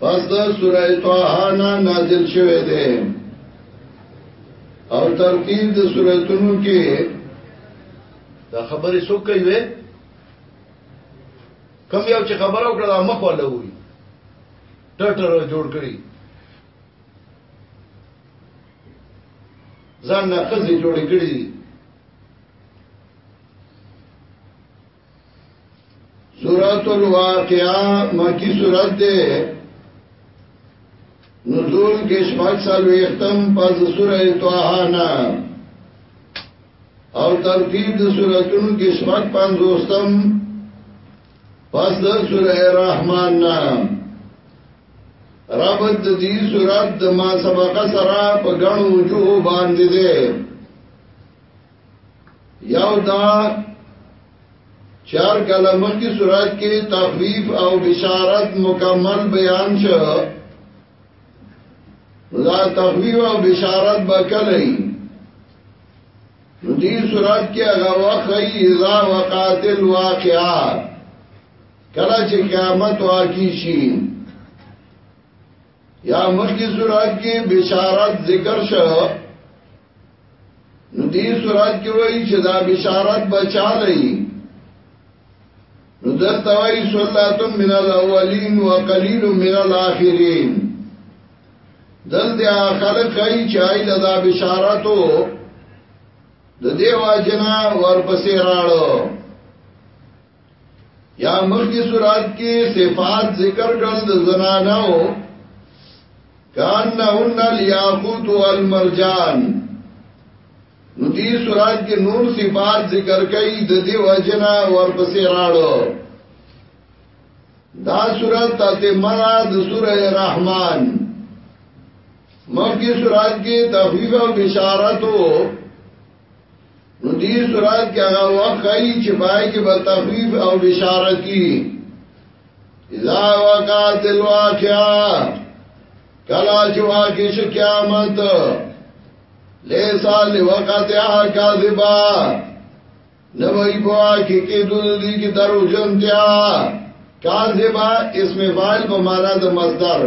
پس دا سوره طه نه نازل شوه دی او ترتیب د سوراتونو کې دا خبرې څوک کوي وې کم یو چې خبره وکړه مخ ولا وي ټټر جوړ کړی ځان نه خزي جوړ کړی سورۃ الواقعہ مکی سورۃ ده نزول کې شپږ سال وختم پس سورې طه نه او ترتیب د سوراتونو کې شپږ پنځوستم پس د سورې رحمان نه ربط د دې سورات د ما سبقه سره په غنو وجوه باندې ده یو دا چار کاله مخکې سورات کې تخفیف او بشارت مکمل بیان شو دا تخفیف او بشارت بکلی دی سورات کې هغه وخت اذا وقات الواقعه کله چې قیامت واقع شي یا مخکې سورات کې بشارت ذکر شو نو دې صورت کې وایي چې دا بشارت بچا لې نو دلته وایي صلات من الاولین وقلیل من الاخرین دلته خلک کوي چې ایله دا بشارتو د دیو جنا ورپسې راړو یا مخی سورات کی صفات ذکر کرل د زنانو کانهن الیاقوت والمرجان نو دی سورات کې نور صفات ذکر کړي د دې وجنا ورپسې راړو دا سورات ته مرا د سوره رحمان مخکې سورات کې تخفیف او بشارت وو نو دې سورات کې هغه وخت کوي چې پای کې به تخفیف او بشارت کی اذا وقعت الواقعه کلا چې واقع شي قیامت لیسا لوقتها کاذبا نوئی بوا کی کی دل دی کی درو جنتیا کاذبا اسم فائل بمانا دا مصدر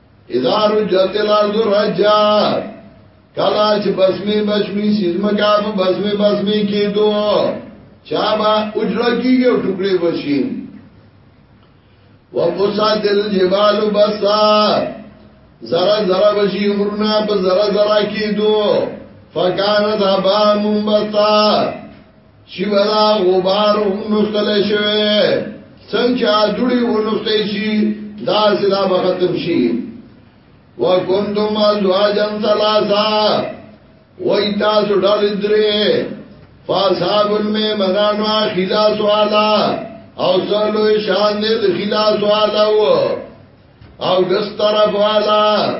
اذا رجت الارض رجا کلا چې بسمه بسمه سیزمه کا په بسمه بسمه کې دو چا با اجرا کیږي او ټوکړي بشي وبسات الجبال بسا زرا زرا بشي غرنا په زرا زرا کې دو فکانت ابا منبتا چې ولا غبار نوستل شوی څنګه جوړي ونوستې شي دا سلا به ختم شي وکنتم ازواجا ثلاثه وای تاسو ډول درې فاصحاب المیمنان وا خلاص والا او سلو شان دې خلاص والا او دس طرف والا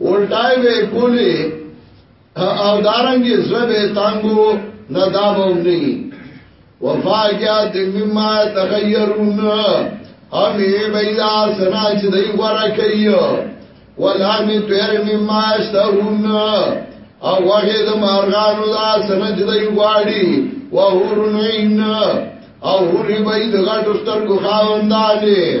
الټای به کولی او دارنګي زړه به تانګو نه دا به نه وفاقات مما تغیرون امی بیدا سنا چې دی غره کوي ولا می تیر مما اشتهون او وغه د مارغانو دا سنا چې دی غواړي وهورن عین او هوري بيد غټ سترګو خاوندانه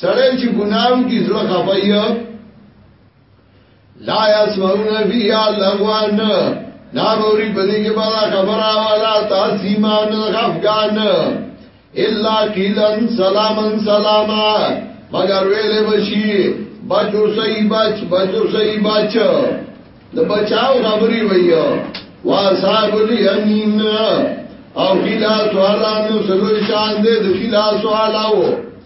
سړی چې ګناو کی زړه خپایو لا یسمعون فیها لغوان نا بوری پدې کې بالا خبره والا تاسیمان غفغان الا قیلن سلامن سلاما مگر ویلې بشي بچو سي بچ بچو سي بچ د بچاو خبري ویو وا صاحب الیمین او خلاص والا نو سلو شان دې د خلاص والاو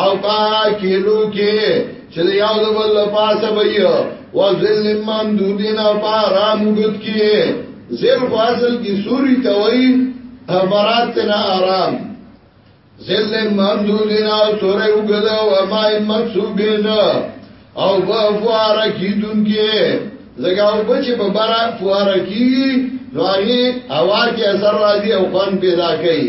او پا کلو کې چې د یو د بل پاسه وي او ذل من دودین او پا رام وګت کې زل خو اصل کې سوري ته وي برات نه آرام ذل من دودین او سورې وګد او ما مکسوبین او په فوار کې دن کې زګاو بچ په برا فوار کې نو هغه اواز کې اثر راځي او خوان پیدا کوي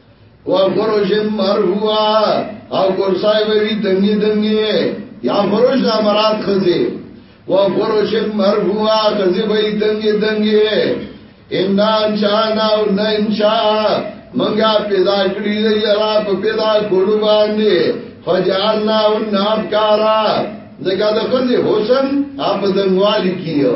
و فروش مرهوا او کرسای وی دنګي دنګي یا فروش دا مراد خزي و فروش مرهوا خزي وی دنګي دنګي ان انشان او نه انشا منګه پیدا کړی دی لرا په پیدا کولو باندې فجعلنا النار کارا دغه د خزي حسن اپ دنګوالي کیو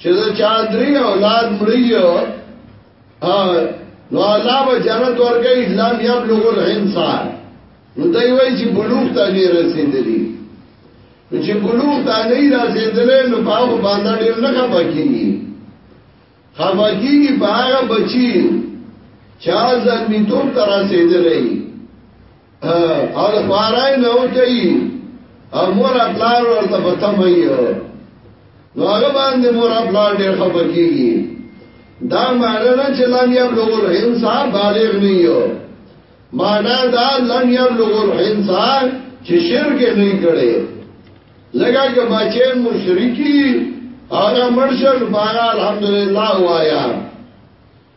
چې دا چا درې اولاد مړی نو الله به جنت ورکړي اسلام یې بلوغ الانسان نو دوی وایي چې بلوغ ته نه رسیدلی نو چې بلوغ ته نه رسیدلی نو په هغه باندې ډېر نه خپه کیږي خپه کیږي په هغه بچی چا زمي ته رسیدلی او د خوارای نه وټي او مور خپلار ورته پته مې نو هغه باندې مور خپلار ډېر خپه کیږي دا معنی نه چې لم یبلغ الانسان بالغ نه یو معنی دا لم یبلغ الانسان چې شرک نه کړي لګا کې بچي مشرکی هغه مرشد بارا الحمدلله وایا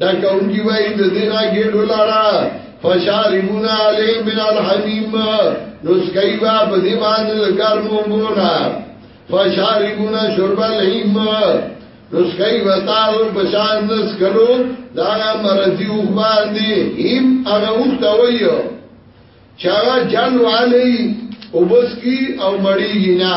دا کونکی وای د دې نه ګډو لارا فشاربون علی من الحمیم نو سکای با په دې باندې لکار مو بونا فشاربون شرب الحیم نو سکای با تاسو په شان نس کړو دا مرضی او باندې هم هغه وخته وایو چا جن والی او بس کی او مړی نه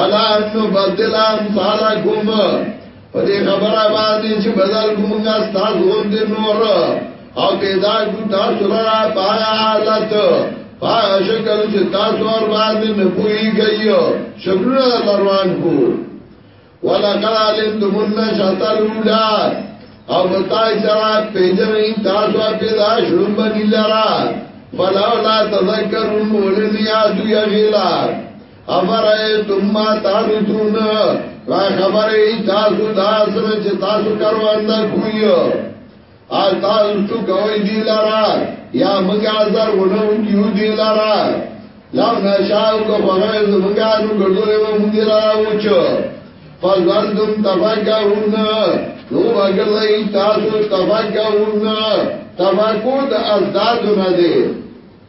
الا انو بدل امثالکم په دې خبره باندې چې بدل کومه ستاسو غوند نور او پیدا کو تاسو را پای حالت پای شکل چې تاسو ور باندې نه پويږئ شکرونه دروان کو ولقد علمتم النشأة الأولى او بتای سره پیژنې تاسو پیدا شوم باندې لرا فلولا تذکرون مولنی ادو یغیلا افرائیتم ما تعرضون را خبره تاسو دا سره چې تاسو کارواندا کوی او تاسو څو کوي دی لارا یا موږ ازر ونه کیو دی لارا لو نشاو کو بغیر موږ نو ګډوي و موږ را وچو فزندم تفکرون نو بغیر تاسو تفکرون تفکر د ازداد نه دی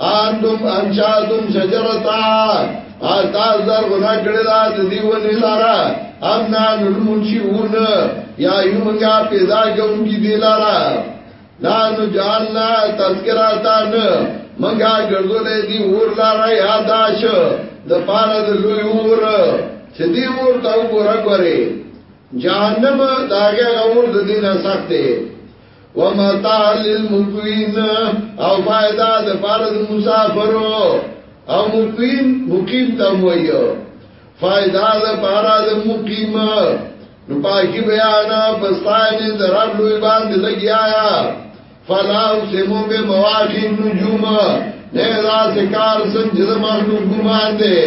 انتم انشاتم شجرتا آتا زر غنا کړی دا د دې ونی لارا ام نا نلمنشئون یا یمنګا پیدا کوم کی دی لارا لا نو جاننا تذکراتان منګا ګرځولې دی ور لارا یاداش د پاره د لوی ور چې دی ور تا وګوره ګوره جهنم داګه اور د دینه سخته ومتاع للمقوین او فائدہ د پاره د مسافرو او مقیم مقیم تم ویو فائدہ د پاره د مقیم نو پاکی بیان پستانی د رب لوی باندې لګیا فلا سمو به مواقع نجوم نه دا سکار سنجد مخلوق ګمان دے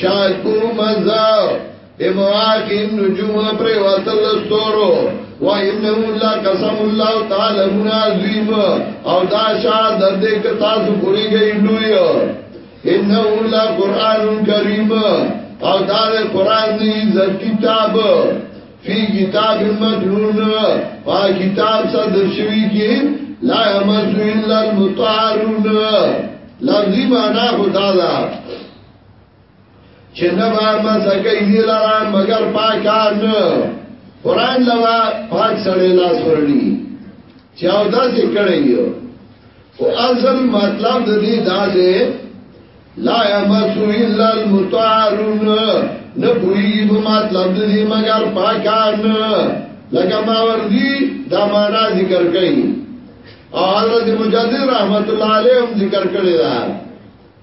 شاید کو مزه امواکیم نجوم پری واتل ستورو و انه لا قسم الله تعالی من عظیم او دا شاد د دې ک تاسو پوری گئی لوی انه لا قران کریم او دا قران دی عزت کتاب فی کتاب مدلون پا کتاب صدر شوی کی لا یمسو الا المطارون لفظی مانا خدا دا چې نه به مزه کوي دی لرا مگر پاکان قرآن لوا پاک سړی لاس ورني چې او داسې کړی یو او اصل مطلب د دې دا دی لا یمسو الا المطهرون نه پوری په مطلب د دې مگر پاکان لکه ما وردی دا معنا ذکر کړي او حضرت مجدد رحمت الله علیه هم ذکر کړی دا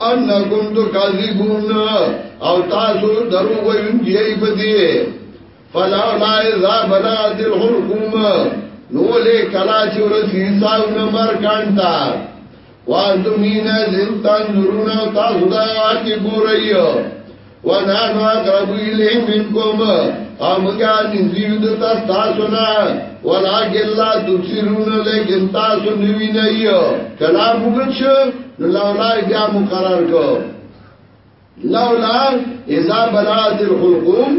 انکم تو کاذبون او تاسو درو وین دی بدی فلا لا اذا بلا ذل حلقوم نو له کلا چې ورسی ساو نمبر کانتا وازمین زنتان نورون تاسو دا کی ګورئ ونحن اقرب الیه منکم او مونږه نږدې د تاسو نه ولکن لا تبصرون لیکن تاسو نیوی نه یو کلام وګچ نو لولا بیا مقرر کو لولا اذا بلغت الحلقوم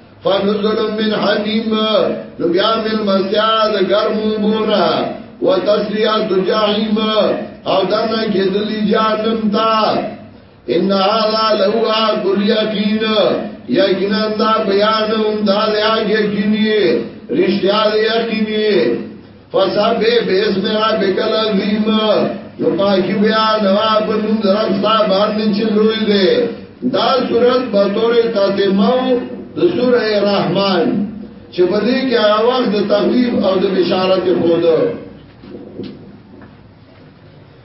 فنزل من حمیم نو بیا مل مسیا د ګرمو بونا وتسلیه د جهنم او دنه کې د جهنم تا ان هذا له کل یقین یقینا دا بیان هم دا یقیني رښتیا یقیني فسر بے بیس میرا بکل عظیم نو پاکی بیا نوا بنون درم ستا باندی چلوئی دے دا صورت بطور تاتمو دا سور رحمان چه بدی که آواز دا تغیب او دا بشارت خودو